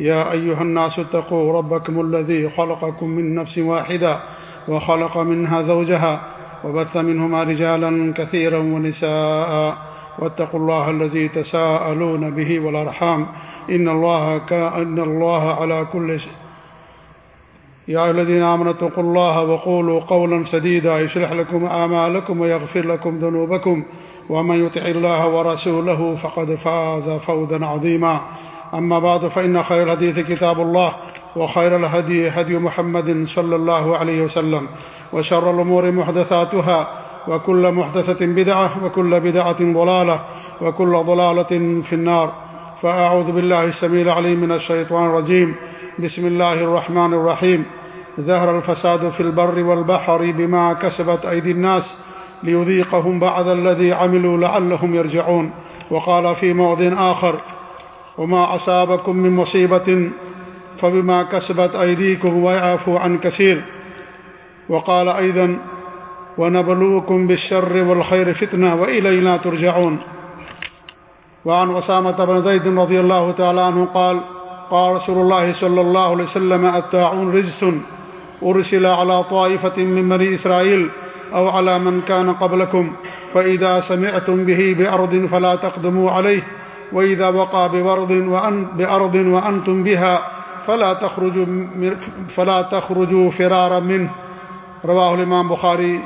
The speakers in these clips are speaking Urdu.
يا أيها الناس اتقوا ربكم الذي خلقكم من نفس واحدة وخلق منها زوجها وبث منهما رجالا كثيرا ونساء واتقوا الله الذي تساءلون به والأرحام إن الله, كأن الله على كل شيء يا أيها الذين آمنوا اتقوا الله وقولوا قولا سديدا يشرح لكم آمالكم ويغفر لكم ذنوبكم ومن يطع الله ورسوله فقد فاز فوزا عظيما أما بعد، فإن خير الحديث كتاب الله، وخير الهدي هدي محمد صلى الله عليه وسلم، وشر الأمور محدثاتها، وكل محدثة بدعة، وكل بدعة ضلالة، وكل ضلالة في النار. فأعوذ بالله السميل العليم من الشيطان الرجيم. بسم الله الرحمن الرحيم. ظهر الفساد في البر والبحر بما كسبت أيدي الناس ليذيقهم بعض الذي عملوا لعلهم يرجعون. وقال في موضع آخر وما أصابكم من مصيبة فبما كسبت أيديكم ويعفو عن كثير. وقال أيضا ونبلوكم بالشر والخير فتنة وإلينا ترجعون. وعن أسامة بن زيد رضي الله تعالى عنه قال قال رسول الله صلى الله عليه وسلم التاعون رجس أرسل على طائفة من بني إسرائيل أو على من كان قبلكم، فإذا سمعتم به بأرض فلا تقدموا عليه. وإذا وقع ببرض وأن بأرض وأنتم بها فلا تخرجوا, فلا تخرجوا فرارا منه رواه الإمام بخاري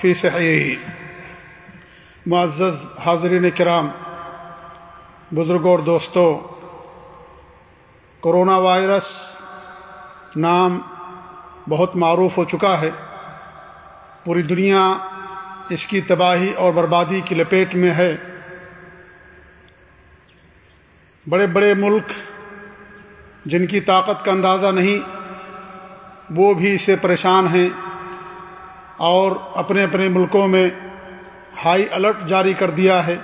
في صحيحه معزز حاضرین کرام بزرگوں اور دوستوں کرونا وائرس نام بہت معروف ہو چکا ہے۔ پوری دنیا اس کی تباہی اور بربادی کی لپیٹ میں ہے۔ بڑے بڑے ملک جن کی طاقت کا اندازہ نہیں، وہ بھی اسے پریشان ہیں اور اپنے اپنے ملکوں میں ہائی الرٹ جاری کر دیا ہے۔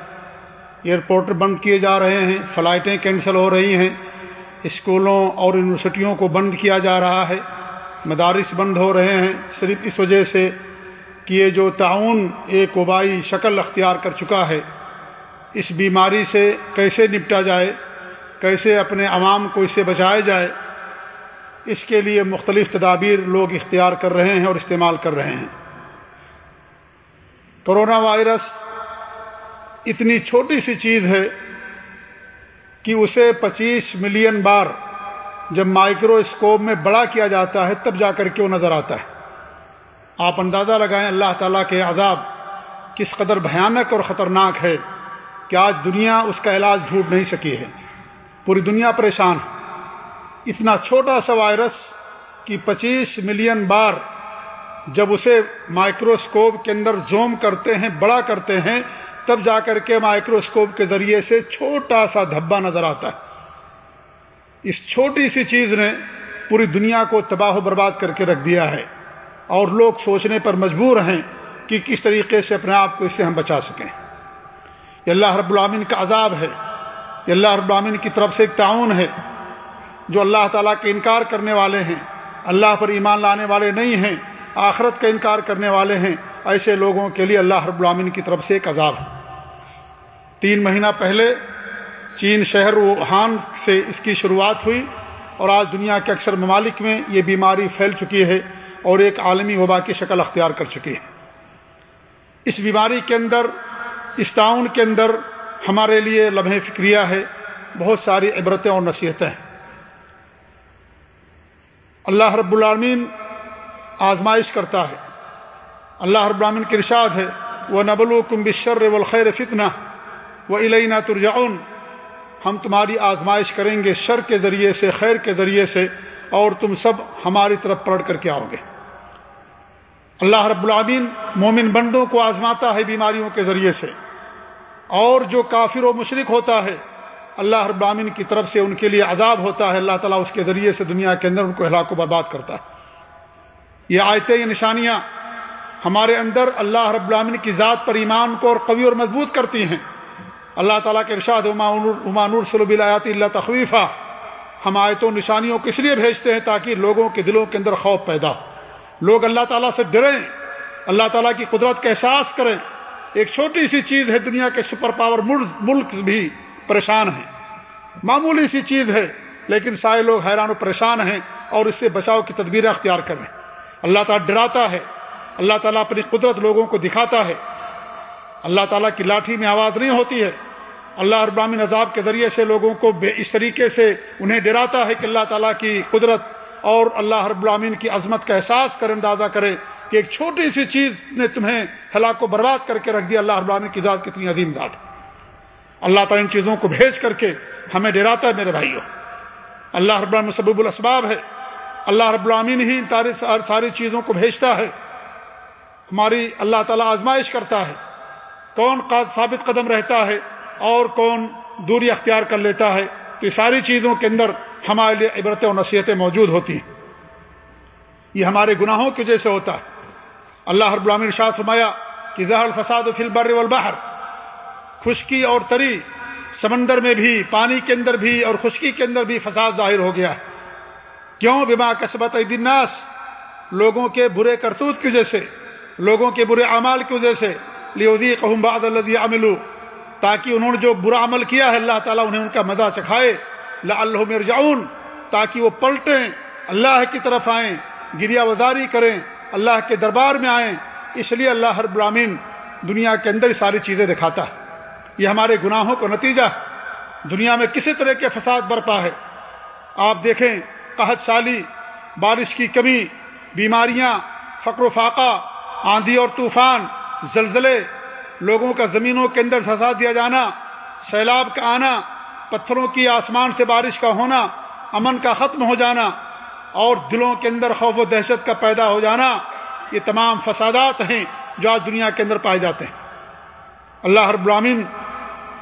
ایئرپورٹ بند کیے جا رہے ہیں، فلائٹیں کینسل ہو رہی ہیں، اسکولوں اور یونیورسٹیوں کو بند کیا جا رہا ہے، مدارس بند ہو رہے ہیں۔ صرف اس وجہ سے کہ یہ جو تعاون ایک وبائی شکل اختیار کر چکا ہے، اس بیماری سے کیسے نپٹا جائے؟ کیسے اپنے عوام کو اس سے بچایا جائے، اس کے لیے مختلف تدابیر لوگ اختیار کر رہے ہیں اور استعمال کر رہے ہیں۔ کرونا وائرس اتنی چھوٹی سی چیز ہے کہ اسے پچیس ملین بار جب مائکرو اسکوپ میں بڑا کیا جاتا ہے، تب جا کر کے وہ نظر آتا ہے؟ آپ اندازہ لگائیں اللہ تعالیٰ کے عذاب کس قدر بھیانک اور خطرناک ہے کہ آج دنیا اس کا علاج ڈھونڈ نہیں سکی ہے۔ پوری دنیا پریشان اتنا چھوٹا سا وائرس کہ پچیس ملین بار جب اسے مائکروسکوپ کے اندر زوم کرتے ہیں، بڑا کرتے ہیں، تب جا کر کے مائکروسکوپ کے ذریعے سے چھوٹا سا دھبا نظر آتا ہے۔ اس چھوٹی سی چیز نے پوری دنیا کو تباہ و برباد کر کے رکھ دیا ہے۔ اور لوگ سوچنے پر مجبور ہیں کہ کس طریقے سے اپنے آپ کو اس سے ہم بچا سکیں۔ یہ اللہ رب العامن کا عذاب ہے۔ یہ اللہ رب العامن کی طرف سے ایک تعاون ہے، جو اللہ تعالیٰ کے انکار کرنے والے ہیں۔ اللہ پر ایمان لانے والے نہیں ہیں، آخرت کا انکار کرنے والے ہیں۔ ایسے لوگوں کے لیے اللہ رب العامن کی طرف سے ایک عذاب ہے۔ تین مہینہ پہلے چین شہر ووہان سے اس کی شروعات ہوئی اور آج دنیا کے اکثر ممالک میں یہ بیماری پھیل چکی ہے اور ایک عالمی وبا کی شکل اختیار کر چکی ہے۔ اس بیماری کے اندر، اس تعاون کے اندر ہمارے لیے لمحے فکریہ ہے، بہت ساری عبرتیں اور نصیحتیں ہیں۔ اللہ رب العالمین آزمائش کرتا ہے۔ اللہ رب العالمین کی ارشاد ہے وہ نبل و کم بشر والخیر فتنہ وہ علینا ترجعون۔ ہم تمہاری آزمائش کریں گے شر کے ذریعے سے، خیر کے ذریعے سے، اور تم سب ہماری طرف پڑھ کر کے آؤ گے۔ اللہ رب العامین مومن بندوں کو آزماتا ہے بیماریوں کے ذریعے سے۔ اور جو کافر و مشرق ہوتا ہے، اللہ رب العامین کی طرف سے ان کے لیے عذاب ہوتا ہے، اللہ تعالیٰ اس کے ذریعے سے دنیا کے اندر ان کو ہلاک و برباد کرتا ہے۔ یہ آیتیں، یہ نشانیاں ہمارے اندر اللہ رب العالمین کی ذات پر ایمان کو اور قوی اور مضبوط کرتی ہیں۔ اللہ تعالیٰ کے ارشاد عمانور صلب الایات اللہ تخویفہ ہم آیتوں، نشانیوں کو اس لیے بھیجتے ہیں تاکہ لوگوں کے دلوں کے اندر خوف پیدا ہو۔ لوگ اللہ تعالیٰ سے ڈریں، اللہ تعالیٰ کی قدرت کا احساس کریں۔ ایک چھوٹی سی چیز ہے دنیا کے سپر پاور ملک بھی پریشان ہیں۔ معمولی سی چیز ہے، لیکن سارے لوگ حیران و پریشان ہیں اور اس سے بچاؤ کی تدبیریں اختیار کریں اللہ تعالیٰ ڈراتا ہے۔ اللہ تعالیٰ اپنی قدرت لوگوں کو دکھاتا ہے۔ اللہ تعالیٰ کی لاٹھی میں آواز نہیں ہوتی ہے۔ اللہ ابراہین عذاب کے ذریعے سے لوگوں کو اس طریقے سے انہیں ڈراتا ہے کہ اللہ تعالیٰ کی قدرت اور اللہ رب العامین کی عظمت کا احساس کر اندازہ کرے۔ کہ ایک چھوٹی سی چیز نے تمہیں ہلاک و برباد کر کے رکھ دیا، اللہ ابراہین کی ذات کتنی عظیم ذات۔ اللہ تعالیٰ ان چیزوں کو بھیج کر کے ہمیں ڈراتا ہے، میرے بھائیوں۔ اللہ رب العالمین سبب الاسباب ہے۔ اللہ رب العامین ہی ساری چیزوں کو بھیجتا ہے۔ ہماری اللہ تعالیٰ آزمائش کرتا ہے۔ کون ثابت قدم رہتا ہے اور کون دوری اختیار کر لیتا ہے۔ تو یہ ساری چیزوں کے اندر ہمارے لیے عبرتیں اور نصیحتیں موجود ہوتی ہیں۔ یہ ہمارے گناہوں کی وجہ سے ہوتا ہے۔ اللہ رب العالمین شاہ فرمایا کہ زہر الفساد فی البر والبحر، خشکی اور تری سمندر میں بھی، پانی کے اندر بھی اور خشکی کے اندر بھی فساد ظاہر ہو گیا ہے۔ کیوں؟ بما کسبت الناس، لوگوں کے برے کرتوت کی وجہ سے، لوگوں کے برے اعمال کی وجہ سے لیودی قہم بعد الذی عملو تاکہ انہوں نے جو برا عمل کیا ہے، اللہ تعالیٰ انہیں ان کا مزہ چکھائے۔ اللہ مرجعون تاکہ وہ پلٹیں، اللہ کی طرف آئیں گریا وزاری کریں اللہ کے دربار میں آئیں، اس لیے اللہ ہر برامین دنیا کے اندر ساری چیزیں دکھاتا ہے۔ یہ ہمارے گناہوں کو نتیجہ دنیا میں کسی طرح کے فساد برپا ہے۔ آپ دیکھیں، قحط سالی، بارش کی کمی، بیماریاں، فقر و فاقہ، آندھی اور طوفان، زلزلے، لوگوں کا زمینوں کے اندر پھنسا دیا جانا، سیلاب کا آنا، پتھروں کی آسمان سے بارش کا ہونا، امن کا ختم ہو جانا اور دلوں کے اندر خوف و دہشت کا پیدا ہو جانا، یہ تمام فسادات ہیں جو آج دنیا کے اندر پائے جاتے ہیں۔ اللہ ہر برامین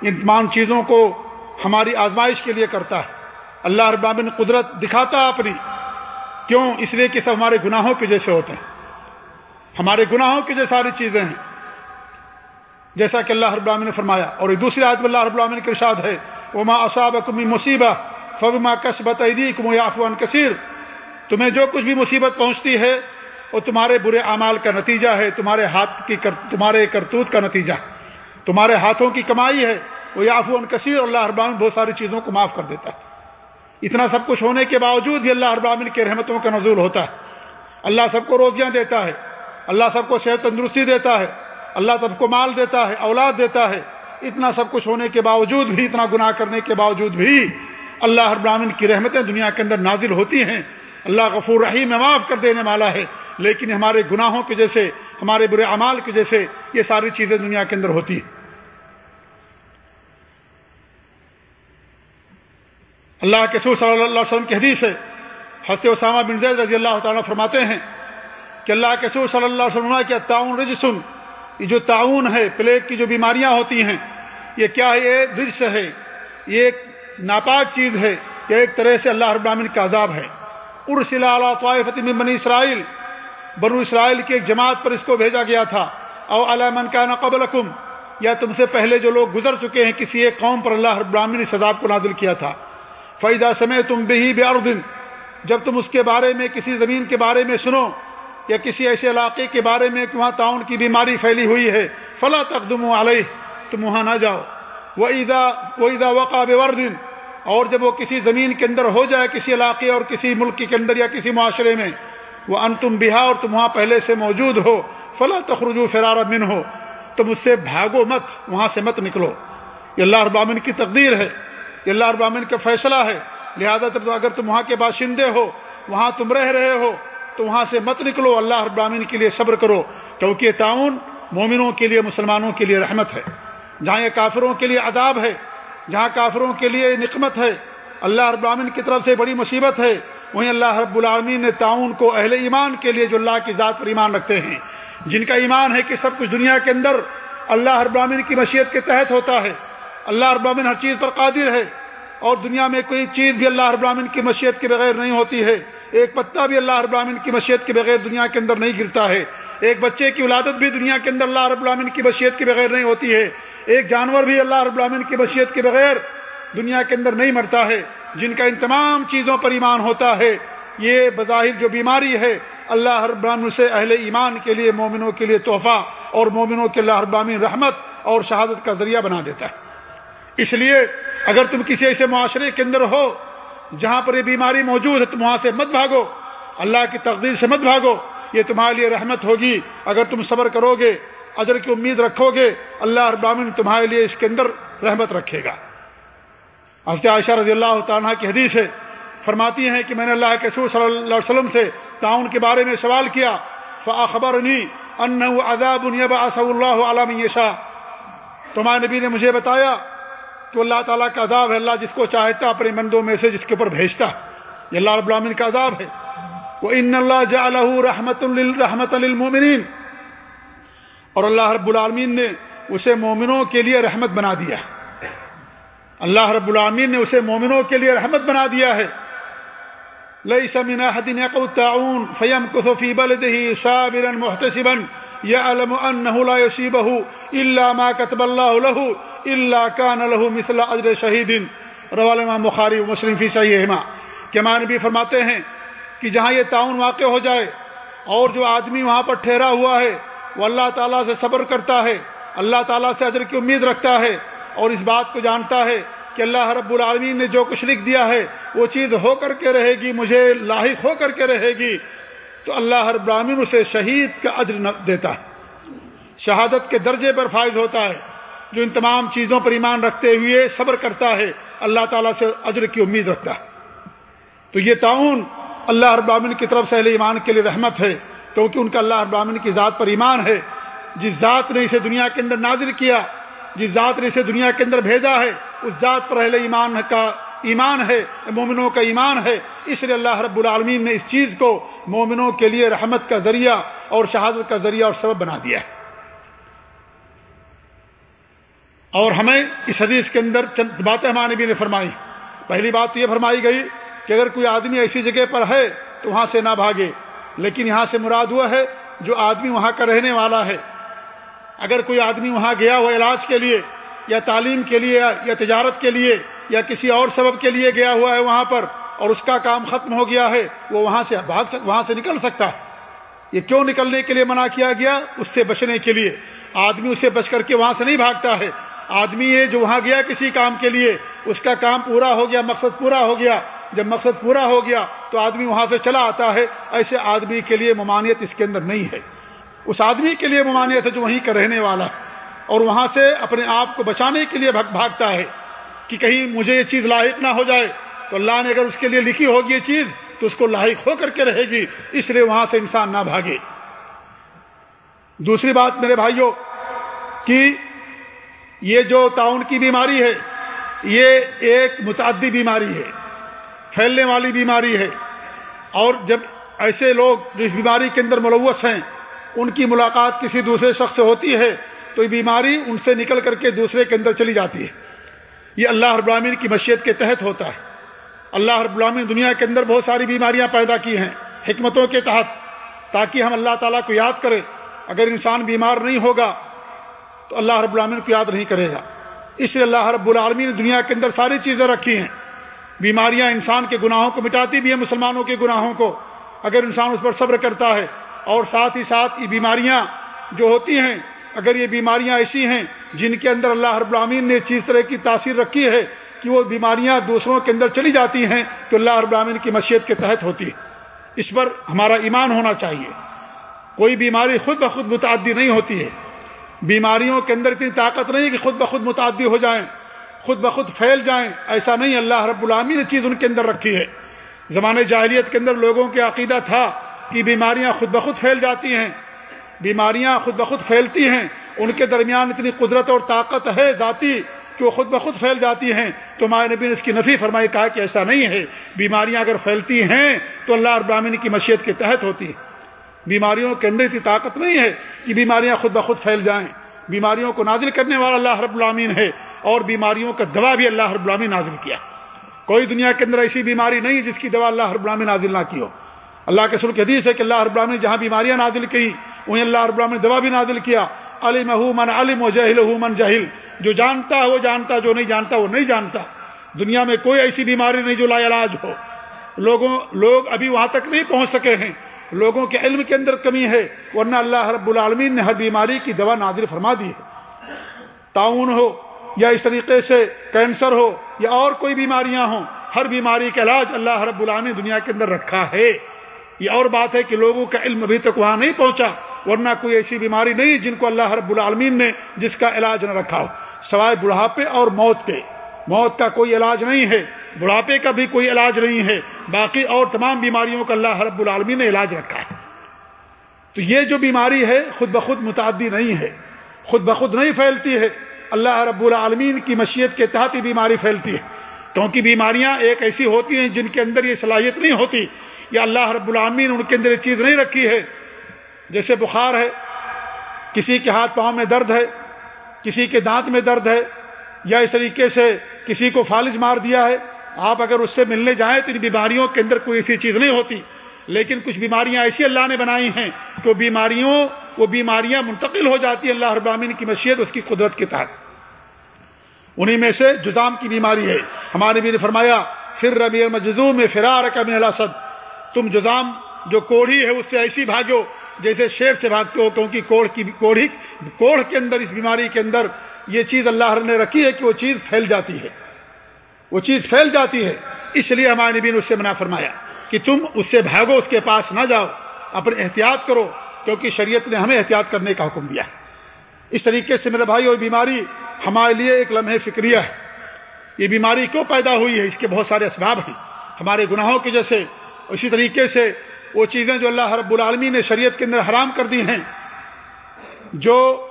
ان تمام چیزوں کو ہماری آزمائش کے لیے کرتا ہے۔ اللہ رب العالمین قدرت دکھاتا اپنی۔ کیوں؟ اس لیے کہ سب ہمارے گناہوں کے جیسے ہوتے ہیں۔ ہمارے گناہوں کی جو ساری چیزیں ہیں۔ جیسا کہ اللہ رب العالمین نے فرمایا۔ اور دوسری آدمی اللہ رب العالمین کے ارشاد ہے۔ وہ ماں اصاب کمی مصیبہ فبما کسبت عیدی یافوان کثیر تمہیں جو کچھ بھی مصیبت پہنچتی ہے، وہ تمہارے برے اعمال کا نتیجہ ہے، تمہارے ہاتھ کی کر، تمہارے کرتوت کا نتیجہ۔ ہے تمہارے ہاتھوں کی کمائی ہے، وہ یافو ان کثیر، اللہ اربان بہت ساری چیزوں کو معاف کر دیتا ہے۔ اتنا سب کچھ ہونے کے باوجود بھی اللہ اربامن کے رحمتوں کا نزول ہوتا ہے۔ اللہ سب کو روزیاں دیتا ہے، اللہ سب کو صحت تندرستی دیتا ہے، اللہ سب کو مال دیتا ہے، اولاد دیتا ہے۔ اتنا سب کچھ ہونے کے باوجود بھی، اتنا گناہ کرنے کے باوجود بھی اللہ ابراہین کی رحمتیں دنیا کے اندر نازل ہوتی ہیں۔ اللہ غفور رحیم میں معاف کر دینے والا ہے۔ لیکن ہمارے گناہوں کے جیسے، ہمارے برے اعمال کے جیسے یہ ساری چیزیں دنیا کے اندر ہوتی ہیں۔ اللہ کے سور صلی اللہ علیہ وسلم کی حدیث ہے، حضرت اسامہ بن زید رضی اللہ تعالیٰ فرماتے ہیں کہ اللہ کے سور صلی اللہ علیہ وسلم کہ تعاون رجسن یہ جو تعاون ہے پلیگ کی جو بیماریاں ہوتی ہیں، یہ کیا ہے؟ یہ رجس ہے۔ یہ ایک ناپاک چیز ہے۔ یہ ایک طرح سے اللہ رب العالمین کا عذاب ہے۔ ارسلا طائفت من بنی اسرائیل بنو اسرائیل کی ایک جماعت پر اس کو بھیجا گیا تھا. او علی من کان قبلکم. یا تم سے پہلے جو لوگ گزر چکے ہیں، کسی ایک قوم پر اللہ رب العالمین اس کو نازل کیا تھا. فیدا سمے تم بہی بے جب تم اس کے بارے میں، کسی زمین کے بارے میں سنو، یا کسی ایسے علاقے کے بارے میں کہ وہاں تعاون کی بیماری پھیلی ہوئی ہے فلاں تقدم علیہ تم وہاں نہ جاؤ. وہ عیدا وہ عیدا وقع اور جب وہ کسی زمین کے اندر ہو جائے، کسی علاقے اور کسی ملک کے اندر یا کسی معاشرے میں، وہ ان تم بہا اور تم وہاں پہلے سے موجود ہو فلاں تخرجو فرار من ہو تم اس سے بھاگو مت، وہاں سے مت نکلو۔ یہ اللہ ابامن کی تقدیر ہے، یہ اللہ ابامن کا فیصلہ ہے۔ لہذا اگر تم وہاں کے باشندے ہو، وہاں تم رہ رہے ہو، تو وہاں سے مت نکلو۔ اللہ ابراہین کے لیے صبر کرو، کیونکہ تعاون مومنوں کے لیے، مسلمانوں کے لیے رحمت ہے۔ جہاں یہ کافروں کے لیے عذاب ہے جہاں کافروں کے لیے نقمت ہے، اللہ ابراہین کی طرف سے بڑی مصیبت ہے۔ وہیں اللہ رب العالمین نے تعاون کو اہل ایمان کے لیے جو اللہ کی ذات پر ایمان رکھتے ہیں۔ جن کا ایمان ہے کہ سب کچھ دنیا کے اندر اللہ ابراہین کی مشیت کے تحت ہوتا ہے۔ اللہ ابراہین ہر چیز پر قادر ہے۔ اور دنیا میں کوئی چیز بھی اللہ ابراہین کی مشیت کے بغیر نہیں ہوتی ہے۔ ایک پتا بھی اللہ رب العالمین کی مشیت کے بغیر دنیا کے اندر نہیں گرتا ہے۔ ایک بچے کی ولادت بھی دنیا کے اندر اللہ رب العالمین کی مشیت کے بغیر نہیں ہوتی ہے۔ ایک جانور بھی اللہ رب العالمین کی مشیت کے بغیر دنیا کے اندر نہیں مرتا ہے، جن کا ان تمام چیزوں پر ایمان ہوتا ہے۔ یہ بظاہر جو بیماری ہے، اللہ رب العالمین سے اہل ایمان کے لیے، مومنوں کے لیے تحفہ اور مومنوں کے اللہ رب العالمین رحمت اور شہادت کا ذریعہ بنا دیتا ہے۔ اس لیے اگر تم کسی ایسے معاشرے کے اندر ہو جہاں پر یہ بیماری موجود ہے، تم وہاں سے مت بھاگو۔ اللہ کی تقدیر سے مت بھاگو، یہ تمہارے لیے رحمت ہوگی۔ اگر تم صبر کرو گے اجر کی امید رکھو گے، اللہ ابامن تمہارے لیے اس کے اندر رحمت رکھے گا۔ حضرت عائشہ رضی اللہ تعالیٰ کی حدیث ہے، فرماتی ہیں کہ میں نے اللہ کے سور صلی اللہ علیہ وسلم سے تعاون کے بارے میں سوال کیا خبر ان عذاب اللہ علام شاہ تمہارے نبی نے مجھے بتایا کہ اللہ تعالیٰ کا عذاب ہے، اللہ جس کو چاہتا اپنے مندوں میں سے جس کے اوپر بھیجتا یہ اللہ رب العالمین کا عذاب ہے۔ وہ ان اللہ جہ رحمت الرحمت المومنین اور اللہ رب العالمین نے اسے مومنوں کے لیے رحمت بنا دیا ہے۔ اللہ رب العالمین نے اسے مومنوں کے لیے رحمت بنا دیا ہے۔ لئی سمین حدین تعاون فیم کفی بلدہ صابرا محتسبا يعلم انه لا يصيبه الا ما كتب الله له الا كان له مثل اجر شهيد۔ رواه الامام بخاری و مسلم فی صحیحہما۔ کہ معنی بھی فرماتے ہیں کہ جہاں یہ تعاون واقع ہو جائے اور جو آدمی وہاں پر ٹھہرا ہوا ہے وہ اللہ تعالیٰ سے صبر کرتا ہے، اللہ تعالیٰ سے اجر کی امید رکھتا ہے اور اس بات کو جانتا ہے کہ اللہ رب العالمین نے جو کچھ لکھ دیا ہے، وہ چیز ہو کر کے رہے گی، مجھے لاحق ہو کر کے رہے گی۔ تو اللہ رب العالمین اسے شہید کا اجر دیتا ہے۔ شہادت کے درجے پر فائز ہوتا ہے۔ جو ان تمام چیزوں پر ایمان رکھتے ہوئے صبر کرتا ہے، اللہ تعالیٰ سے اجر کی امید رکھتا ہے۔ تو یہ تعاون اللہ رب العالمین کی طرف سے اہل ایمان کے لیے رحمت ہے۔ کیونکہ ان کا اللہ رب العالمین کی ذات پر ایمان ہے۔ جس ذات نے اسے دنیا کے اندر نازل کیا، جس ذات نے اسے دنیا کے اندر بھیجا ہے، اس ذات پر اہل ایمان کا ایمان ہے، مومنوں کا ایمان ہے۔ اس لیے اللہ رب العالمین نے اس چیز کو مومنوں کے لیے رحمت کا ذریعہ اور شہادت کا ذریعہ اور سبب بنا دیا ہے۔ اور ہمیں اس حدیث کے اندر چند باتیں ہمارے نبی نے فرمائی پہلی بات یہ فرمائی گئی کہ اگر کوئی آدمی ایسی جگہ پر ہے تو وہاں سے نہ بھاگے۔ لیکن یہاں سے مراد ہوا ہے جو آدمی وہاں کا رہنے والا ہے۔ اگر کوئی آدمی وہاں گیا ہوا علاج کے لیے یا تعلیم کے لیے یا تجارت کے لیے یا کسی اور سبب کے لیے گیا ہوا ہے وہاں پر اور اس کا کام ختم ہو گیا ہے، وہ وہاں سے بھاگ وہاں سے نکل سکتا ہے۔ یہ کیوں نکلنے کے لیے منع کیا گیا؟ اس سے بچنے کے لیے۔ آدمی اسے بچ کر کے وہاں سے نہیں بھاگتا ہے۔ آدمی ہے جو وہاں گیا کسی کام کے لیے، اس کا کام پورا ہو گیا، مقصد پورا ہو گیا۔ جب مقصد پورا ہو گیا تو آدمی وہاں سے چلا آتا ہے، ایسے آدمی کے لیے ممانعت اس کے اندر نہیں ہے۔ اس آدمی کے لیے ممانعت ہے جو وہیں کا رہنے والا ہے۔ اور وہاں سے اپنے آپ کو بچانے کے لیے بھاگتا ہے کہ کہیں مجھے یہ چیز لاحق نہ ہو جائے۔ تو اللہ نے اگر اس کے لیے لکھی ہوگی یہ چیز تو اس کو لاحق ہو کر کے رہے گی، اس لیے وہاں سے انسان نہ بھاگے۔ دوسری بات میرے بھائیوں، کہ یہ جو تعاون کی بیماری ہے، یہ ایک متعدی بیماری ہے۔ پھیلنے والی بیماری ہے۔ اور جب ایسے لوگ جو اس بیماری کے اندر ملوث ہیں، ان کی ملاقات کسی دوسرے شخص سے ہوتی ہے، تو یہ بیماری ان سے نکل کر کے دوسرے کے اندر چلی جاتی ہے۔ یہ اللہ رب العالمین کی مشیت کے تحت ہوتا ہے۔ اللہ رب العالمین دنیا کے اندر بہت ساری بیماریاں پیدا کی ہیں حکمتوں کے تحت، تاکہ ہم اللہ تعالیٰ کو یاد کریں۔ اگر انسان بیمار نہیں ہوگا، تو اللہ رب العالمین کو یاد نہیں کرے گا۔ اس لیے اللہ رب العالمین نے دنیا کے اندر ساری چیزیں رکھی ہیں۔ بیماریاں انسان کے گناہوں کو مٹاتی بھی ہیں، مسلمانوں کے گناہوں کو۔ اگر انسان اس پر صبر کرتا ہے اور ساتھ ہی ساتھ یہ بیماریاں جو ہوتی ہیں، اگر یہ بیماریاں ایسی ہیں جن کے اندر اللہ رب العامین نے چیز طرح کی تاثیر رکھی ہے کہ وہ بیماریاں دوسروں کے اندر چلی جاتی ہیں، تو اللہ رب العامین کی مشیت کے تحت ہوتی ہے۔ اس پر ہمارا ایمان ہونا چاہیے۔ کوئی بیماری خود بخود متعدی نہیں ہوتی ہے۔ بیماریوں کے اندر اتنی طاقت نہیں کہ خود بخود متعدی ہو جائیں۔ خود بخود پھیل جائیں، ایسا نہیں، اللہ رب العامی نے چیز ان کے اندر رکھی ہے۔ زمانے جاہلیت کے اندر لوگوں کے عقیدہ تھا کہ بیماریاں خود بخود پھیل جاتی ہیں۔ بیماریاں خود بخود پھیلتی ہیں۔ ان کے درمیان اتنی قدرت اور طاقت ہے ذاتی کہ وہ خود بخود پھیل جاتی ہیں۔ تو ماں نبی نے اس کی نفی فرمائی، کہا کہ ایسا نہیں ہے۔ بیماریاں اگر پھیلتی ہیں تو اللہ ابراہین کی مشیت کے تحت ہوتی ہے بیماریوں کے اندر اتنی طاقت نہیں ہے کہ بیماریاں خود بخود پھیل جائیں۔ بیماریوں کو نازل کرنے والا اللہ رب العامین ہے۔ اور بیماریوں کا دوا بھی اللہ رب العالمین نازل کیا کوئی دنیا کے اندر ایسی بیماری نہیں جس کی دوا اللہ رب العالمین نازل نہ کی ہو۔ اللہ کے سر حدیث ہے کہ اللہ رب العالمین جہاں بیماریاں نازل کی انہیں اللہ رب العالمین دوا بھی نازل کیا۔ علم من علم و جہل من جہل۔ جو جانتا ہے وہ جانتا، جو نہیں جانتا وہ نہیں جانتا۔ دنیا میں کوئی ایسی بیماری نہیں جو لا علاج ہو۔ لوگوں، لوگ ابھی وہاں تک نہیں پہنچ سکے ہیں۔ لوگوں کے علم کے اندر کمی ہے، ورنہ اللہ رب العالمین نے ہر بیماری کی دوا نازل فرما دی ہے۔ تعاون ہو یا اس طریقے سے کینسر ہو یا اور کوئی بیماریاں ہوں، ہر بیماری کا علاج اللہ رب العالمین دنیا کے اندر رکھا ہے۔ یہ اور بات ہے کہ لوگوں کا علم ابھی تک وہاں نہیں پہنچا، ورنہ کوئی ایسی بیماری نہیں جن کو اللہ رب العالمین نے جس کا علاج نہ رکھا ہو۔ سوائے بڑھاپے اور موت کے۔ موت کا کوئی علاج نہیں ہے، بڑھاپے کا بھی کوئی علاج نہیں ہے۔ باقی اور تمام بیماریوں کا اللہ رب العالمین نے علاج رکھا ہے۔ تو یہ جو بیماری ہے، خود بخود متعدی نہیں ہے۔ خود بخود نہیں پھیلتی ہے۔ اللہ رب العالمین کی مشیت کے تحت ہی بیماری پھیلتی ہے۔ کیونکہ بیماریاں ایک ایسی ہوتی ہیں جن کے اندر یہ صلاحیت نہیں ہوتی، یا اللہ رب العالمین ان کے اندر یہ چیز نہیں رکھی ہے۔ جیسے بخار ہے، کسی کے ہاتھ پاؤں میں درد ہے، کسی کے دانت میں درد ہے، یا اس طریقے سے کسی کو فالج مار دیا ہے۔ آپ اگر اس سے ملنے جائیں تو ان بیماریوں کے اندر کوئی ایسی چیز نہیں ہوتی۔ لیکن کچھ بیماریاں ایسی اللہ نے بنائی ہیں کہ وہ بیماریوں، وہ بیماریاں منتقل ہو جاتی ہیں۔ اللہ ابامین کی مشیت اس کی قدرت کے تحت۔ انہی میں سے جزام کی بیماری ہے۔ ہمارے بھی نے فرمایا پھر ربی مجزوم میں فرار کا من الاسد تم جزام جو کوڑھی ہے، اس سے ایسی بھاگو جیسے شیر سے بھاگتے ہو، کیونکہ کوڑ کی کوڑھی، کوڑھ کے اندر، اس بیماری کے اندر یہ چیز اللہ نے رکھی ہے کہ وہ چیز پھیل جاتی ہے۔ وہ چیز پھیل جاتی ہے۔ اس لیے ہمارے نبی نے اس سے منع فرمایا کہ تم اس سے بھاگو، اس کے پاس نہ جاؤ۔ اپنے احتیاط کرو، کیونکہ شریعت نے ہمیں احتیاط کرنے کا حکم دیا ہے۔ اس طریقے سے میرے بھائی اور بیماری ہمارے لیے ایک لمحے فکریہ ہے۔ یہ بیماری کیوں پیدا ہوئی ہے؟ اس کے بہت سارے اسباب ہیں۔ ہمارے گناہوں کی جیسے اسی طریقے سے وہ چیزیں جو اللہ رب العالمی نے شریعت کے اندر حرام کر دی ہیں، جو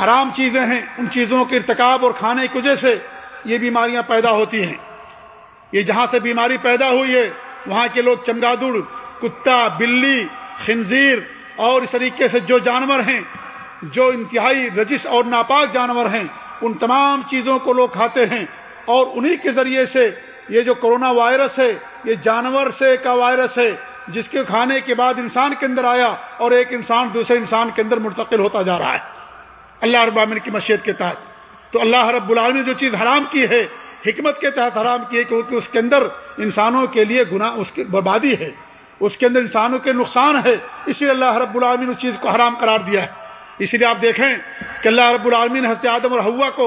حرام چیزیں ہیں، ان چیزوں کے ارتکاب اور کھانے کی وجہ سے یہ بیماریاں پیدا ہوتی ہیں۔ یہ جہاں سے بیماری پیدا ہوئی ہے، وہاں کے لوگ چمگادڑ، کتا، بلی، خنزیر اور اس طریقے سے جو جانور ہیں، جو انتہائی رجس اور ناپاک جانور ہیں ان تمام چیزوں کو لوگ کھاتے ہیں اور انہی کے ذریعے سے یہ جو کرونا وائرس ہے، یہ جانور سے کا وائرس ہے، جس کے کھانے کے بعد انسان کے اندر آیا اور ایک انسان دوسرے انسان کے اندر منتقل ہوتا جا رہا ہے۔ اللہ رب العالمین کی مشیت کے تحت۔ تو اللہ رب العالمین جو چیز حرام کی ہے، حکمت کے تحت حرام کی ہے کیونکہ اس کے اندر انسانوں کے لیے گناہ اس کی بربادی ہے۔ اس کے اندر انسانوں کے نقصان ہے۔ اس لیے اللہ رب العالمین اس چیز کو حرام قرار دیا ہے۔ اس لیے آپ دیکھیں کہ اللہ رب العالمین حضرت آدم اور ہوا کو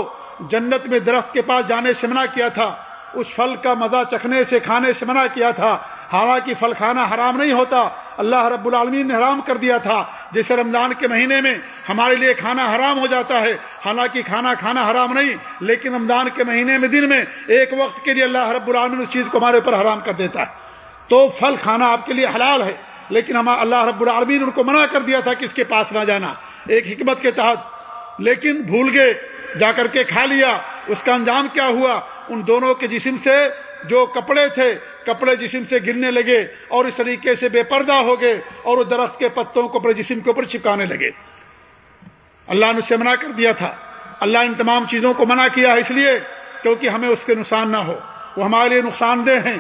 جنت میں درخت کے پاس جانے سے منع کیا تھا، اس پھل کا مزہ چکھنے سے، کھانے سے منع کیا تھا۔ حالانکہ پھل کھانا حرام نہیں ہوتا، اللہ رب العالمین نے حرام کر دیا تھا۔ جیسے رمضان کے مہینے میں ہمارے لیے کھانا حرام ہو جاتا ہے، حالانکہ کھانا کھانا حرام نہیں، لیکن رمضان کے مہینے میں، دن میں ایک وقت کے لیے اللہ رب العالمین اس چیز کو ہمارے اوپر حرام کر دیتا ہے۔ تو پھل کھانا آپ کے لیے حلال ہے، لیکن ہم اللہ رب العالمین ان کو منع کر دیا تھا کہ اس کے پاس نہ جانا۔ ایک حکمت کے تحت۔ لیکن بھول گئے، جا کر کے کھا لیا۔ اس کا انجام کیا ہوا؟ ان دونوں کے جسم سے جو کپڑے تھے، کپڑے جسم سے گرنے لگے اور اس طریقے سے بے پردہ ہو گئے اور وہ درخت کے پتوں کو اپنے جسم کے اوپر چپکانے لگے۔ اللہ نے اسے منع کر دیا تھا۔ اللہ ان تمام چیزوں کو منع کیا اس لیے کیونکہ ہمیں اس کے نقصان نہ ہو۔ وہ ہمارے لیے نقصان دہ ہیں۔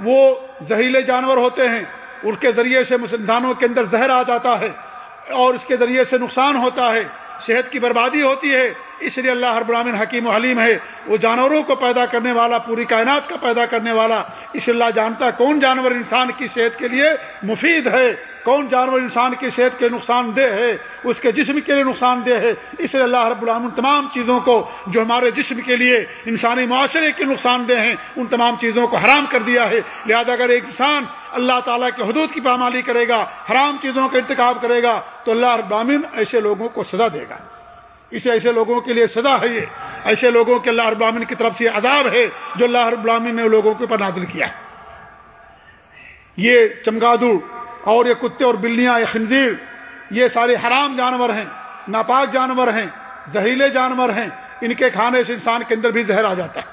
وہ زہریلے جانور ہوتے ہیں۔ ان کے ذریعے سے مسلمانوں کے اندر زہر آ جاتا ہے۔ اور اس کے ذریعے سے نقصان ہوتا ہے صحت کی بربادی ہوتی ہے اس لیے اللہ ہر براہین حکیم و حلیم ہے۔ وہ جانوروں کو پیدا کرنے والا، پوری کائنات کا پیدا کرنے والا۔ اس اللہ جانتا کون جانور انسان کی صحت کے لیے مفید ہے، کون جانور انسان کی صحت کے نقصان دہ ہے، اس کے جسم کے لیے نقصان دہ ہے۔ اس لیے اللہ رب العالمین تمام چیزوں کو، جو ہمارے جسم کے لیے انسانی معاشرے کے نقصان دہ ہیں، ان تمام چیزوں کو حرام کر دیا ہے۔ لہذا اگر ایک انسان اللہ تعالیٰ کے حدود کی پامالی کرے گا، حرام چیزوں کا انتخاب کرے گا، تو اللہ رب العالمین ایسے لوگوں کو سزا دے گا۔ اسے ایسے لوگوں کے لیے سزا ہے یہ، ایسے لوگوں کے اللہ رب العالمین کی طرف سے عذاب ہے جو اللہ رب العالمین نے لوگوں کے اوپر نازل کیا یہ چمگادڑ اور یہ کتے اور بلیاں، یہ خنزیر، یہ سارے حرام جانور ہیں، ناپاک جانور ہیں، زہریلے جانور ہیں، ان کے کھانے سے انسان کے اندر بھی زہر آ جاتا ہے۔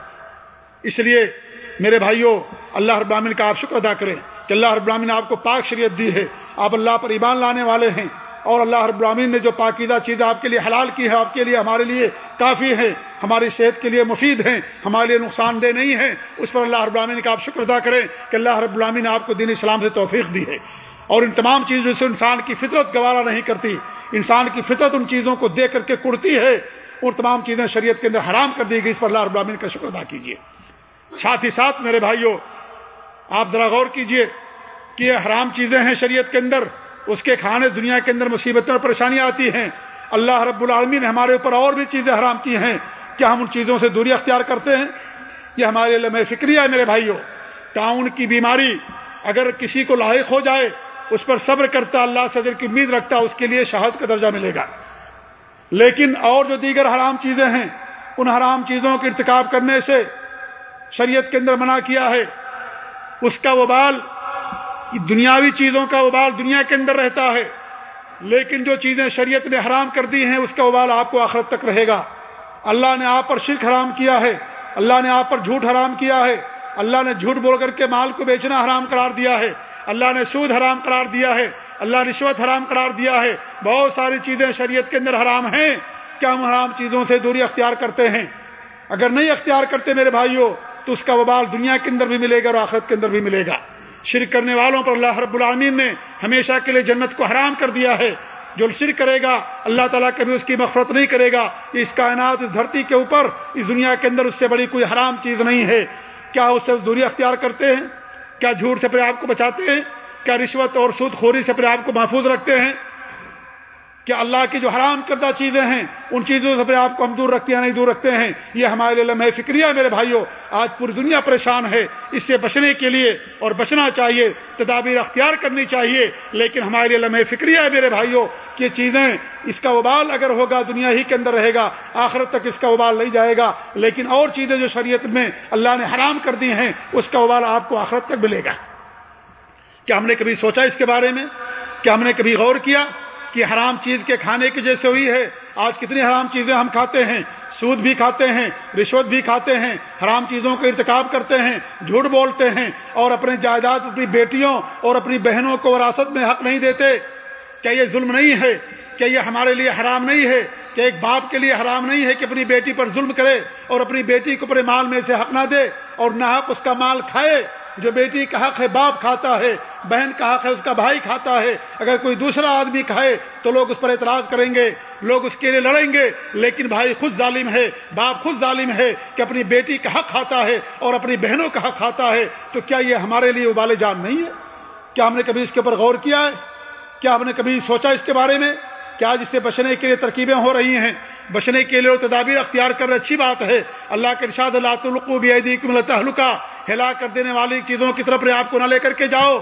اس لیے میرے بھائیوں اللہ رب العالمین کا آپ شکر ادا کریں کہ اللہ رب نے آپ کو پاک شریعت دی ہے۔ آپ اللہ پر ایمان لانے والے ہیں۔ اور اللہ رب العامین نے جو پاکیزہ چیزیں آپ کے لیے حلال کی ہے آپ کے لیے ہمارے لیے کافی ہیں، ہماری صحت کے لیے مفید ہیں، ہمارے لیے نقصان دہ نہیں ہے اس پر اللہ رب العامین کا آپ شکر ادا کریں کہ اللہ رب العامین نے آپ کو دین اسلام سے توفیق دی ہے۔ اور ان تمام چیزوں سے انسان کی فطرت گوارا نہیں کرتی، انسان کی فطرت ان چیزوں کو دیکھ کر کے کڑتی ہے اور تمام چیزیں شریعت کے اندر حرام کر دی گئی، اس پر اللہ رب العالمین کا شکر ادا کیجیے۔ ساتھ ہی ساتھ میرے بھائیوں آپ ذرا غور کیجیے کہ یہ حرام چیزیں ہیں شریعت کے اندر۔ اس کے کھانے دنیا کے اندر مصیبتیں اور پریشانیاں آتی ہیں۔ اللہ رب العالمین نے ہمارے اوپر اور بھی چیزیں حرام کی ہیں۔ کیا ہم ان چیزوں سے دوری اختیار کرتے ہیں؟ یہ ہمارے لمحے فکری ہے میرے بھائیوں۔ تعاون کی بیماری اگر کسی کو لاحق ہو جائے، اس پر صبر کرتا، اللہ سے کی امید رکھتا، اس کے لیے شہاد کا درجہ ملے گا۔ لیکن اور جو دیگر حرام چیزیں ہیں، ان حرام چیزوں کے ارتکاب کرنے سے شریعت کے اندر منع کیا ہے۔ اس کا وبال دنیاوی چیزوں کا وبال دنیا کے اندر رہتا ہے، لیکن جو چیزیں شریعت نے حرام کر دی ہیں، اس کا وبال آپ کو آخرت تک رہے گا۔ اللہ نے آپ پر شرک حرام کیا ہے، اللہ نے آپ پر جھوٹ حرام کیا ہے۔ اللہ نے جھوٹ بول کر کے مال کو بیچنا حرام قرار دیا ہے۔ اللہ نے سود حرام قرار دیا ہے۔ اللہ رشوت حرام قرار دیا ہے۔ بہت ساری چیزیں شریعت کے اندر حرام ہیں۔ کیا ہم حرام چیزوں سے دوری اختیار کرتے ہیں؟ اگر نہیں اختیار کرتے میرے بھائیوں، تو اس کا وبال دنیا کے اندر بھی ملے گا اور آخرت کے اندر بھی ملے گا۔ شرک کرنے والوں پر اللہ رب العالمین نے ہمیشہ کے لیے جنت کو حرام کر دیا ہے۔ جو شرک کرے گا، اللہ تعالیٰ کبھی اس کی مفرت نہیں کرے گا۔ اس کائنات، اس دھرتی کے اوپر، اس دنیا کے اندر اس سے بڑی کوئی حرام چیز نہیں ہے۔ کیا اس سے دوری اختیار کرتے ہیں؟ کیا جھوٹ سے اپنے آپ کو بچاتے ہیں؟ کیا رشوت اور سود خوری سے اپنے آپ کو محفوظ رکھتے ہیں؟ کہ اللہ کی جو حرام کردہ چیزیں ہیں، ان چیزوں سے اپنے آپ کو ہم دور رکھتے ہیں نہیں دور رکھتے ہیں، یہ ہمارے لیے لمحے فکریہ میرے بھائیوں۔ آج پوری دنیا پریشان ہے۔ اس سے بچنے کے لیے اور بچنا چاہیے، تدابیر اختیار کرنی چاہیے۔ لیکن ہمارے لیے لمحے فکریہ ہے میرے بھائیوں کہ چیزیں اس کا وبال اگر ہوگا دنیا ہی کے اندر رہے گا، آخرت تک اس کا وبال نہیں جائے گا۔ لیکن اور چیزیں جو شریعت میں اللہ نے حرام کر دی ہیں، اس کا وبال آپ کو آخرت تک ملے گا۔ کیا ہم نے کبھی سوچا اس کے بارے میں؟ کیا ہم نے کبھی غور کیا؟ کہ حرام چیز کے کھانے کی جیسے ہوئی ہے۔ آج کتنی حرام چیزیں ہم کھاتے ہیں، سود بھی کھاتے ہیں، رشوت بھی کھاتے ہیں، حرام چیزوں کا ارتکاب کرتے ہیں، جھوٹ بولتے ہیں اور اپنے جائیداد، اپنی بیٹیوں اور اپنی بہنوں کو وراثت میں حق نہیں دیتے۔ کیا یہ ظلم نہیں ہے؟ کیا یہ ہمارے لیے حرام نہیں ہے؟ کہ ایک باپ کے لیے حرام نہیں ہے کہ اپنی بیٹی پر ظلم کرے اور اپنی بیٹی کو اپنے مال میں سے حق نہ دے اور نہ حق اس کا مال کھائے؟ جو بیٹی کا حق ہے باپ کھاتا ہے، بہن کا حق ہے، اس کا بھائی کھاتا ہے۔ اگر کوئی دوسرا آدمی کھائے تو لوگ اس پر اعتراض کریں گے، لوگ اس کے لیے لڑیں گے۔ لیکن بھائی خود ظالم ہے، باپ خود ظالم ہے کہ اپنی بیٹی کا حق کھاتا ہے اور اپنی بہنوں کا حق کھاتا ہے۔ تو کیا یہ ہمارے لیے ابال جان نہیں ہے؟ کیا ہم نے کبھی اس کے اوپر غور کیا ہے؟ کیا ہم نے کبھی سوچا اس کے بارے میں؟ کیا جس سے بچنے کے لیے ترکیبیں ہو رہی ہیں؟ بچنے کے لیے تدابیر اختیار کر رہے، اچھی بات ہے۔ اللہ کے ارشاد اللہ تعلق تہلکا ہلاک کر دینے والی چیزوں کی طرف آپ کو نہ لے کر کے جاؤ۔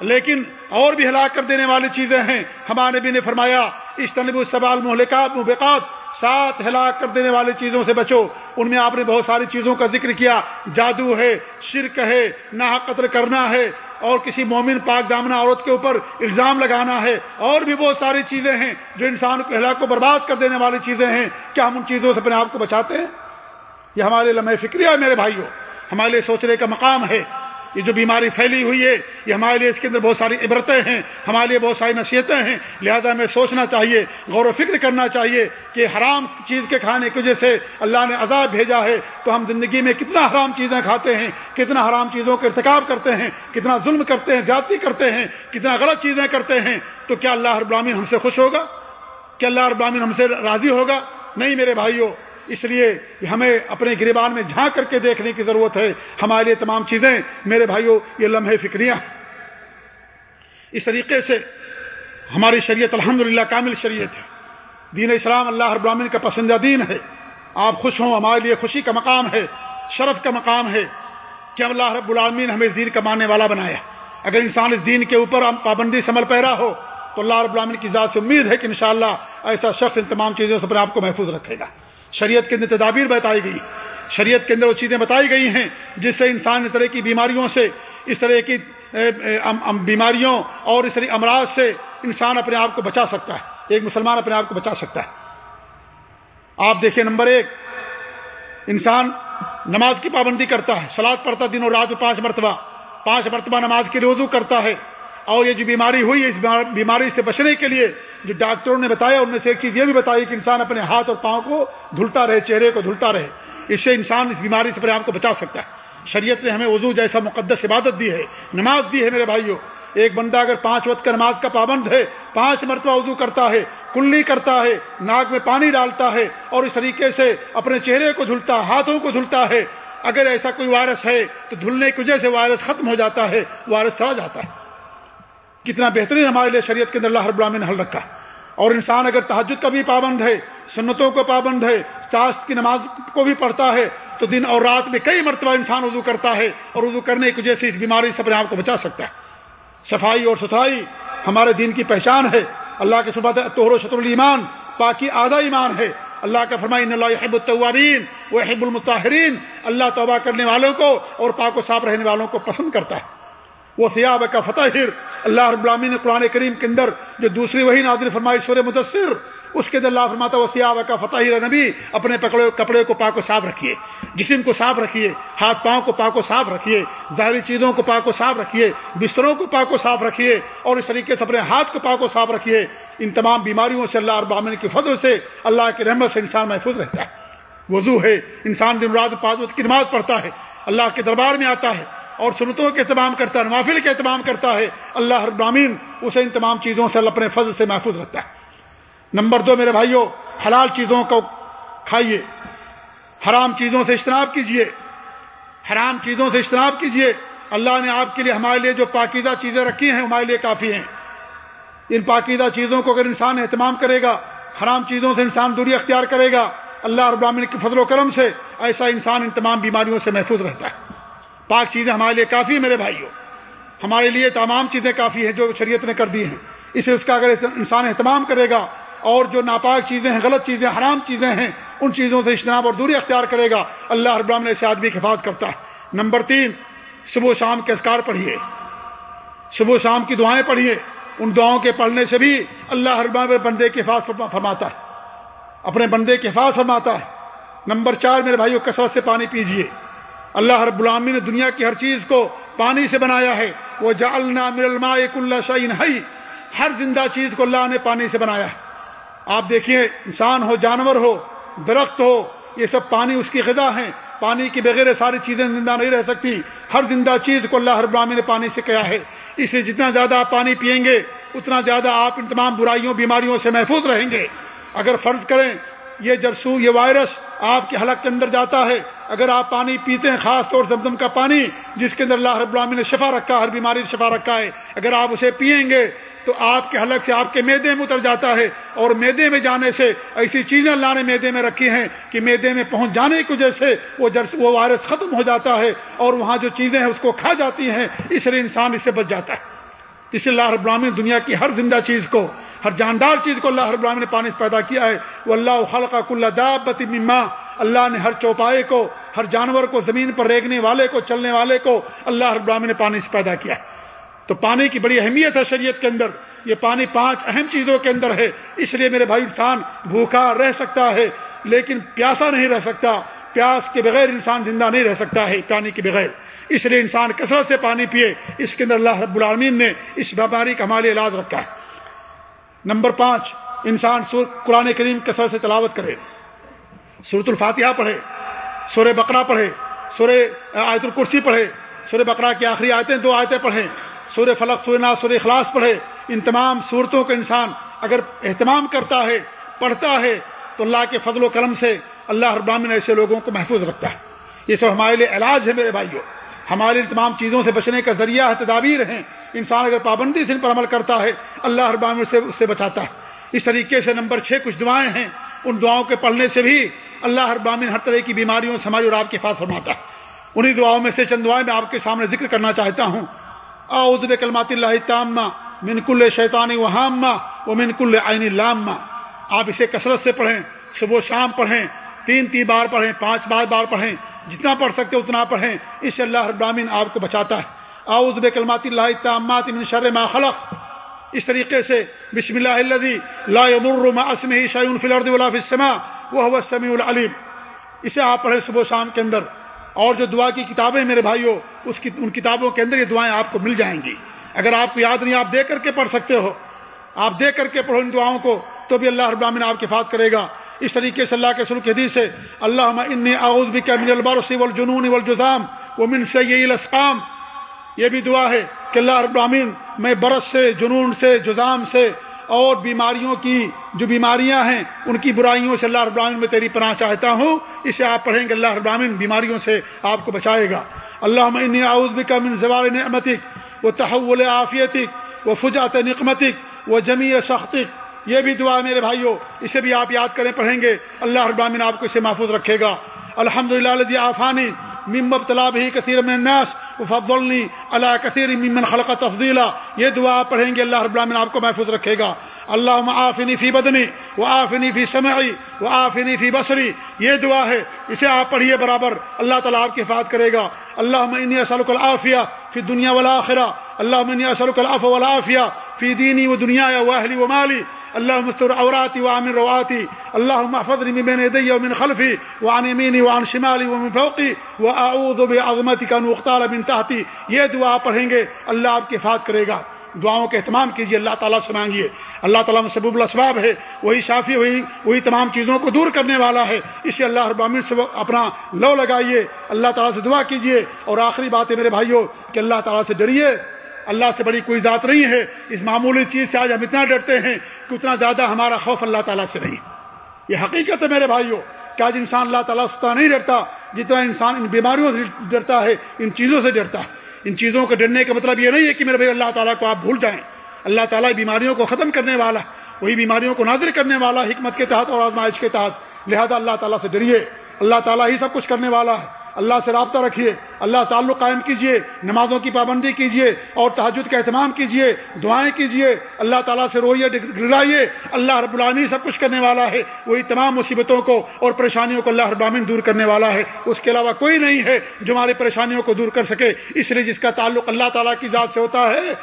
لیکن اور بھی ہلاک کر دینے والی چیزیں ہیں۔ ہمارے نبی نے فرمایا اس تنب سوال محلکات مبقات۔ سات ہلاک کر دینے والی چیزوں سے بچو۔ ان میں آپ نے بہت ساری چیزوں کا ذکر کیا۔ جادو ہے، شرک ہے، نہ قتل کرنا ہے، اور کسی مومن پاک دامنا عورت کے اوپر الزام لگانا ہے۔ اور بھی بہت ساری چیزیں ہیں جو انسان کو ہلاک کو برباد کر دینے والی چیزیں ہیں۔ کیا ہم ان چیزوں سے اپنے آپ کو بچاتے ہیں؟ یہ ہمارے لمحے فکری ہے میرے بھائیوں۔ ہمارے لیے سوچنے کا مقام ہے۔ یہ جو بیماری پھیلی ہوئی ہے، یہ ہمارے لیے اس کے اندر بہت ساری عبرتیں ہیں، ہمارے لیے بہت ساری نصیحتیں ہیں۔ لہذا ہمیں سوچنا چاہیے، غور و فکر کرنا چاہیے کہ حرام چیز کے کھانے کی وجہ سے اللہ نے عذاب بھیجا ہے تو ہم زندگی میں کتنا حرام چیزیں کھاتے ہیں، کتنا حرام چیزوں کا ارتکاب کرتے ہیں، کتنا ظلم کرتے ہیں، زیادتی کرتے ہیں، کتنا غلط چیزیں کرتے ہیں۔ تو کیا اللہ ہر براہین ہم سے خوش ہوگا؟ کیا اللہ ہر ہم سے راضی ہوگا؟ نہیں میرے بھائیوں اس لیے ہمیں اپنے گریبان میں جھانک کر کے دیکھنے کی ضرورت ہے۔ ہمارے لیے تمام چیزیں، میرے بھائیوں یہ لمحے فکریاں۔ اس طریقے سے ہماری شریعت الحمد کامل شریعت ہے۔ دین اسلام اللہ ابراہین کا پسندیدہ دین ہے۔ آپ خوش ہوں، ہمارے لیے خوشی کا مقام ہے، شرف کا مقام ہے کہ اللہ رب العالمین ہمیں اس دین کا ماننے والا بنایا اگر انسان اس دین کے اوپر ہم پابندی سے پیرا ہو، تو اللہ رب العالمین کی ذات سے امید ہے کہ انشاءاللہ ایسا شخص ان تمام چیزوں سے اپنے آپ کو محفوظ رکھے گا۔ شریعت کے اندر تدابیر بتائی گئی۔ شریعت کے اندر وہ چیزیں بتائی گئی ہیں جس سے انسان اس طرح کی بیماریوں سے، اس طرح کی بیماریوں اور اس طرح امراض سے انسان اپنے آپ کو بچا سکتا ہے۔ ایک مسلمان اپنے آپ کو بچا سکتا ہے۔ آپ دیکھیں نمبر ایک، انسان نماز کی پابندی کرتا ہے سلاد پڑھتا دن اور رات پانچ مرتبہ پانچ مرتبہ نماز کے وضو کرتا ہے۔ اور یہ جو بیماری ہوئی اس بیماری سے بچنے کے لیے جو ڈاکٹروں نے بتایا ان میں سے ایک چیز یہ بھی بتائی کہ انسان اپنے ہاتھ اور پاؤں کو دھلتا رہے، چہرے کو دھلتا رہے۔ اس سے انسان اس بیماری سے اپنے آپ کو بچا سکتا ہے۔ شریعت نے ہمیں وضو جیسا مقدس عبادت دی ہے، نماز دی ہے میرے بھائیوں ایک بندہ اگر پانچ وقت کا نماز کا پابند ہے، پانچ مرتبہ وضو کرتا ہے، کلی کرتا ہے، ناک میں پانی ڈالتا ہے اور اس طریقے سے اپنے چہرے کو دھلتا، ہاتھوں کو دھلتا ہے، اگر ایسا کوئی وائرس ہے تو دھلنے کی وجہ سے وائرس ختم ہو جاتا ہے، وائرس چلا جاتا ہے۔ کتنا بہترین ہمارے لیے شریعت کے اندر اللہ رب نے حل رکھا اور انسان اگر تحجد کا بھی پابند ہے، سنتوں کو پابند ہے چاش کی نماز کو بھی پڑھتا ہے، تو دن اور رات میں کئی مرتبہ انسان وضو کرتا ہے اور وضو کرنے کی وجہ سے اس بیماری سے اپنے آپ کو بچا سکتا ہے۔ صفائی اور ستھرائی ہمارے دین کی پہچان ہے۔ اللہ کے صبح توہر و شطر المان پاکی آدھا ایمان ہے۔ اللہ کا فرمائی اللہ حب الطوارین وہ حب المطاہرین اللہ توبہ کرنے والوں کو اور پاک و صاف رہنے والوں کو پسند کرتا ہے۔ وہ سیاب کا فتح اللہ رب نے قرآن کریم کے اندر جو دوسری وہی نادر فرمائی سور مدثر، اس کے اندر اللہ فرماتا وہ سیاب کا فتح نبی، اپنے پکڑے، کپڑے کو پاک و صاف رکھیے، جسم کو صاف رکھیے، ہاتھ پاؤں کو پاک و صاف رکھیے، ظاہری چیزوں کو پاک و صاف رکھیے، بستروں کو پاک و صاف رکھیے، اور اس طریقے سے اپنے ہاتھ کو پاک و صاف رکھیے۔ ان تمام بیماریوں سے اللہ ابامن کی فضل سے، اللہ کی رحمت سے انسان محفوظ رہتا ہے۔ وضو ہے، انسان دن رات پاس کی نماز پڑھتا ہے، اللہ کے دربار میں آتا ہے اور سنتوں کے اہتمام کرتا ہے، نوافل کے اہتمام کرتا ہے۔ اللہ ابامین اسے ان تمام چیزوں سے اپنے فضل سے محفوظ رکھتا ہے۔ نمبر دو میرے بھائیوں حلال چیزوں کو کھائیے۔ حرام چیزوں سے اجتناب کیجیے حرام چیزوں سے اجتناب کیجیے اللہ نے آپ کے لیے ہمارے لیے جو پاکیزہ چیزیں رکھی ہیں، ہمارے لیے کافی ہیں۔ ان پاکیزہ چیزوں کو اگر انسان اہتمام کرے گا، حرام چیزوں سے انسان دوری اختیار کرے گا، اللہ رب العالمین کے فضل و کرم سے ایسا انسان ان تمام بیماریوں سے محفوظ رہتا ہے۔ پاک چیزیں ہمارے لیے کافی ہیں میرے بھائیوں۔ ہمارے لیے تمام چیزیں کافی ہیں جو شریعت نے کر دی ہیں۔ اسے اس کا اگر انسان اہتمام کرے گا اور جو ناپاک چیزیں ہیں، غلط چیزیں، حرام چیزیں ہیں، ان چیزوں سے اجتناب اور دوری اختیار کرے گا، اللہ رب العالمین سے آدمی کی حفاظت کرتا ہے۔ نمبر تین، صبح و شام کے اسکار پڑھیے۔ صبح و شام کی دعائیں پڑھیے۔ ان دعاؤں کے پڑھنے سے بھی اللہ ہر باب بندے کے حفاظ فرماتا ہے۔ اپنے بندے کے حفاظ فرماتا ہے۔ نمبر چار، میرے بھائیوں، کثرت سے پانی پیجیے۔ اللہ رب العامی نے دنیا کی ہر چیز کو پانی سے بنایا ہے۔ وہ جالنا مر اللہ شعین ہر زندہ چیز کو اللہ نے پانی سے بنایا ہے۔ آپ دیکھیے، انسان ہو، جانور ہو، درخت ہو، یہ سب پانی اس کی غذا ہیں۔ پانی کے بغیر ساری چیزیں زندہ نہیں رہ سکتی۔ ہر زندہ چیز کو اللہ رب العامی نے پانی سے کیا ہے۔ اسے جتنا زیادہ آپ پانی پئیں گے، اتنا زیادہ آپ ان تمام برائیوں، بیماریوں سے محفوظ رہیں گے۔ اگر فرض کریں، یہ جرسو، یہ وائرس آپ کے حلق کے اندر جاتا ہے۔ اگر آپ پانی پیتے ہیں، خاص طور زمزم کا پانی، جس کے اندر اللہ رب العالمین نے شفا رکھا، ہر بیماری سے شفا رکھا ہے۔ اگر آپ اسے پئیں گے، تو آپ کے حلق سے آپ کے میدے میں اتر جاتا ہے۔ اور میدے میں جانے سے ایسی چیزیں اللہ نے میدے میں رکھی ہیں کہ میدے میں پہنچ جانے کی وجہ سے وہ جرس، وہ وائرس ختم ہو جاتا ہے اور وہاں جو چیزیں ہیں، اس کو کھا جاتی ہیں۔ اس لیے انسان اس سے بچ جاتا ہے۔ اس لیے اللہ رب العالمین دنیا کی ہر زندہ چیز کو ہر جاندار چیز کو اللہ رب العالمین نے پانی سے پیدا کیا ہے۔ وہ اللہ خلقہ کل دابت مما، اللہ نے ہر چوپائے کو، ہر جانور کو زمین پر ریگنے والے کو، چلنے والے کو اللہ رب العالمین نے پانی سے پیدا کیا ہے۔ تو پانی کی بڑی اہمیت ہے شریعت کے اندر۔ یہ پانی پانچ اہم چیزوں کے اندر ہے۔ اس لیے میرے بھائی انسان بھوکا رہ سکتا ہے، لیکن پیاسا نہیں رہ سکتا۔ پیاس کے بغیر انسان زندہ نہیں رہ سکتا ہے، پانی کے بغیر۔ اس لیے انسان کثرت سے پانی پیے۔ اس کے اندر اللہ رب العالمین نے اس بیماری کا ہمارے علاج رکھا ہے۔ نمبر پانچ، انسان قرآن کریم کثرت سے تلاوت کرے۔ صورت الفاتحہ پڑھے سور بقرہ پڑھے سور آیت الکرسی پڑھے سور بقرہ کی آخری آیتیں دو آیتیں پڑھیں سور فلق سورنا سور اخلاص پڑھے۔ ان تمام صورتوں کا انسان اگر اہتمام کرتا ہے، پڑھتا ہے، تو اللہ کے فضل و کرم سے اللہ ابامن ایسے لوگوں کو محفوظ رکھتا ہے۔ یہ سب ہمارے لیے علاج ہے میرے بھائیوں۔ ہمارے تمام چیزوں سے بچنے کا ذریعہ تدابیر ہیں۔ انسان اگر پابندی سے ان پر عمل کرتا ہے، اللہ ابام سے اس سے بچاتا ہے۔ اس طریقے سے نمبر چھ کچھ دعائیں ہیں۔ ان دعاؤں کے پڑھنے سے بھی اللہ ابامن ہر طرح کی بیماریوں سے ہماری اور آپ کے پاس فرماتا ہے۔ انہیں دعاؤں میں سے چند دعائیں میں آپ کے سامنے ذکر کرنا چاہتا ہوں۔ اعوذ بکلمات اللہ تامہ من کل و حامہ و من کل عین لامہ۔ آپ اسے کثرت سے پڑھیں، صبح و شام پڑھیں، تین تین بار پڑھیں، پانچ بار بار پڑھیں، جتنا پڑھ سکتے اتنا پڑھیں۔ اس سے اللہ ابراہین آپ کو بچاتا ہے۔ اعوذ بکلمات اللہ تامات من شر ما خلق. اس طریقے سے بسم اللہ الذي لا يضر مع اسمه شيء في الارض ولا في السماء وهو السميع العليم اسے آپ پڑھیں صبح و شام کے اندر. اور جو دعا کی کتابیں میرے بھائیوں اس کی ان کتابوں کے اندر یہ دعائیں آپ کو مل جائیں گی. اگر آپ کو یاد نہیں، آپ دیکھ کر کے پڑھ سکتے ہو. آپ دیکھ کر کے پڑھو ان دعاؤں کو، تو بھی اللہ رب العالمین آپ کی فات کرے گا. اس طریقے سے اللہ کے سلوک حدیث سے اللہ ان اعوذ بک من البرص والجنون والجذام ومن سیئ الاسقام. یہ بھی دعا ہے کہ اللہ رب العالمین میں برس سے، جنون سے، جزام سے اور بیماریوں کی جو بیماریاں ہیں، ان کی برائیوں سے اللہ رب العالمین میں تیری پناہ چاہتا ہوں۔ اسے آپ پڑھیں گے، اللہ رب العالمین بیماریوں سے آپ کو بچائے گا۔ اللہ انی اعوذ بک من زوال نعمتک و تحول عافیتک و فجات نقمتک و جمیع سختک۔ یہ بھی دعا میرے بھائیوں اسے بھی آپ یاد کریں، پڑھیں گے۔ اللہ ابامین آپ کو اسے محفوظ رکھے گا۔ الحمد للہ آفانی ممب طلاب ہی کثیر میں ناس اللہ کثیر ممن خلق تفضیلا یہ دعا پڑھیں گے، اللہ رب العالمین آپ کو محفوظ رکھے گا. اللہ آفنی فی بدنی وہ آفنی فی سمعی وہ آفنی فی بصری یہ دعا ہے، اسے آپ پڑھیے برابر، اللہ تعالیٰ آپ کی حفاظت کرے گا. اللہ معنی اسلق العافیہ فی دنیا والا آخرہ اللہ معنی اسلق العف والعافیہ فی دینی و دنیا و اہلی و مالی اللہ مستر عوراتی وامن رواتی اللہ محفظ من بین یدی ومن خلفی وعن یمینی وعن شمالی ومن فوقی واعوذ بعظمتک ان اختال من تحتی یہ دعا پڑھیں گے اللہ آپ کی فات کرے گا. دعاؤں کے اہتمام کیجیے، اللہ تعالیٰ سے مانگیے۔ اللہ تعالیٰ میں سبب الاسباب ہے، وہی شافی، وہی وہی تمام چیزوں کو دور کرنے والا ہے۔ اسے اللہ ابامن سے اپنا لو لگائیے۔ اللہ تعالیٰ سے دعا کیجیے۔ اور آخری بات ہے میرے بھائیوں کہ اللہ تعالیٰ سے ڈریے۔ اللہ سے بڑی کوئی ذات نہیں ہے۔ اس معمولی چیز سے آج ہم اتنا ڈرتے ہیں کہ اتنا زیادہ ہمارا خوف اللہ تعالیٰ سے نہیں۔ یہ حقیقت ہے میرے بھائیوں کہ آج انسان اللہ تعالیٰ سے اتنا نہیں ڈرتا، جتنا انسان ان بیماریوں سے ڈرتا ہے، ان چیزوں سے ڈرتا ہے۔ ان چیزوں کو ڈرنے کا مطلب یہ نہیں ہے کہ میرے بھائی اللہ تعالیٰ کو آپ بھول جائیں۔ اللہ تعالیٰ بیماریوں کو ختم کرنے والا، وہی بیماریوں کو نازر کرنے والا، حکمت کے تحت اور آزمائش کے تحت۔ لہذا اللہ تعالیٰ سے ڈریے۔ اللہ تعالیٰ ہی سب کچھ کرنے والا ہے۔ اللہ سے رابطہ رکھیے، اللہ تعلق قائم کیجیے، نمازوں کی پابندی کیجیے اور تحجد کا اہتمام کیجیے، دعائیں کیجیے، اللہ تعالیٰ سے روئیے گرائیے اللہ رب العالمین سب کچھ کرنے والا ہے، وہی تمام مصیبتوں کو اور پریشانیوں کو اللہ رب العالمین دور کرنے والا ہے۔ اس کے علاوہ کوئی نہیں ہے جو ہماری پریشانیوں کو دور کر سکے۔ اس لیے جس کا تعلق اللہ تعالیٰ کی ذات سے ہوتا ہے،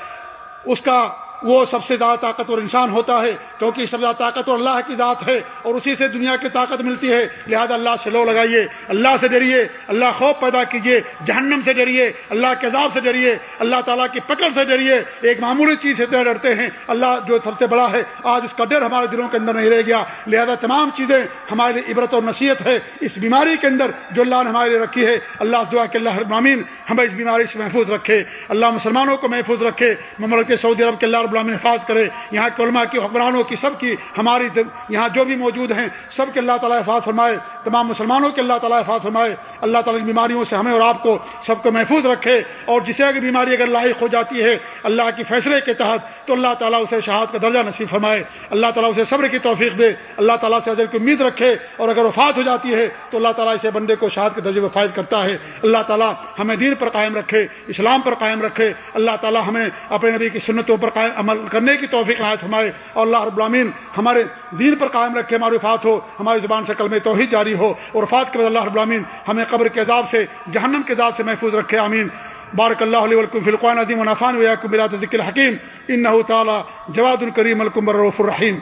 اس کا وہ سب سے زیادہ طاقتور انسان ہوتا ہے، کیونکہ سب سے زیادہ طاقتور اللہ کی ذات ہے، اور اسی سے دنیا کی طاقت ملتی ہے۔ لہذا اللہ سے لو لگائیے، اللہ سے ڈریے، اللہ خوف پیدا کیجیے، جہنم سے ڈریے، اللہ کے عذاب سے ڈریے، اللہ تعالیٰ کی پکڑ سے ڈریے۔ ایک معمولی چیز سے ڈرتے ہیں۔ اللہ جو سب سے بڑا ہے، آج اس کا ڈر ہمارے دلوں کے اندر نہیں رہ گیا۔ لہذا تمام چیزیں ہمارے لیے عبرت اور نصیحت ہے۔ اس بیماری کے اندر جو اللہ نے ہمارے لیے رکھی ہے، اللہ دعا کہ اللہ ابرامین ہمیں اس بیماری سے محفوظ رکھے۔ اللہ مسلمانوں کو محفوظ رکھے۔ مملک سعودی عرب کے اللہ ابرامین حفاظ کرے، یہاں کے علماء کی، حکمرانوں کی، سب کی، ہماری یہاں جو بھی موجود ہیں، سب کے اللہ تعالیٰ حفاظ فرمائے، تمام مسلمانوں کے اللہ تعالیٰ حفاظ فرمائے، اللہ تعالیٰ کی بیماریوں سے ہمیں اور آپ کو سب کو محفوظ رکھے اور جسے اگر بیماری اگر لاحق ہو جاتی ہے، اللہ کے فیصلے کے تحت تو اللہ تعالیٰ اسے شہاد کا درجہ نصیب فرمائے۔ اللہ تعالیٰ اسے صبر کی توفیق دے۔ اللہ تعالیٰ سے کی امید رکھے اور اگر وفات ہو جاتی ہے تو اللہ تعالیٰ اسے بندے کو شہاد کے درجے میں فائد کرتا ہے۔ اللہ تعالیٰ ہمیں دین پر قائم رکھے، اسلام پر قائم رکھے۔ اللہ تعالیٰ ہمیں اپنے نبی کی سنتوں پر قائم، عمل کرنے کی توفیق نہایت ہمارے اور اللہ رب العالمین ہمارے دین پر قائم رکھے، ہماری وفات ہو، ہماری زبان سے کلمہ توحید جاری ہو اور وفات کے بعد اللہ رب العالمین ہمیں قبر کے عذاب سے، جہنم کے عذاب سے محفوظ رکھے۔ آمین۔ بارک اللہ علیہ ولکم فلقان عظیم و نفان ویاکم بلاد ذکر حکیم انہ تعالی جواد الکریم الکم الرحیم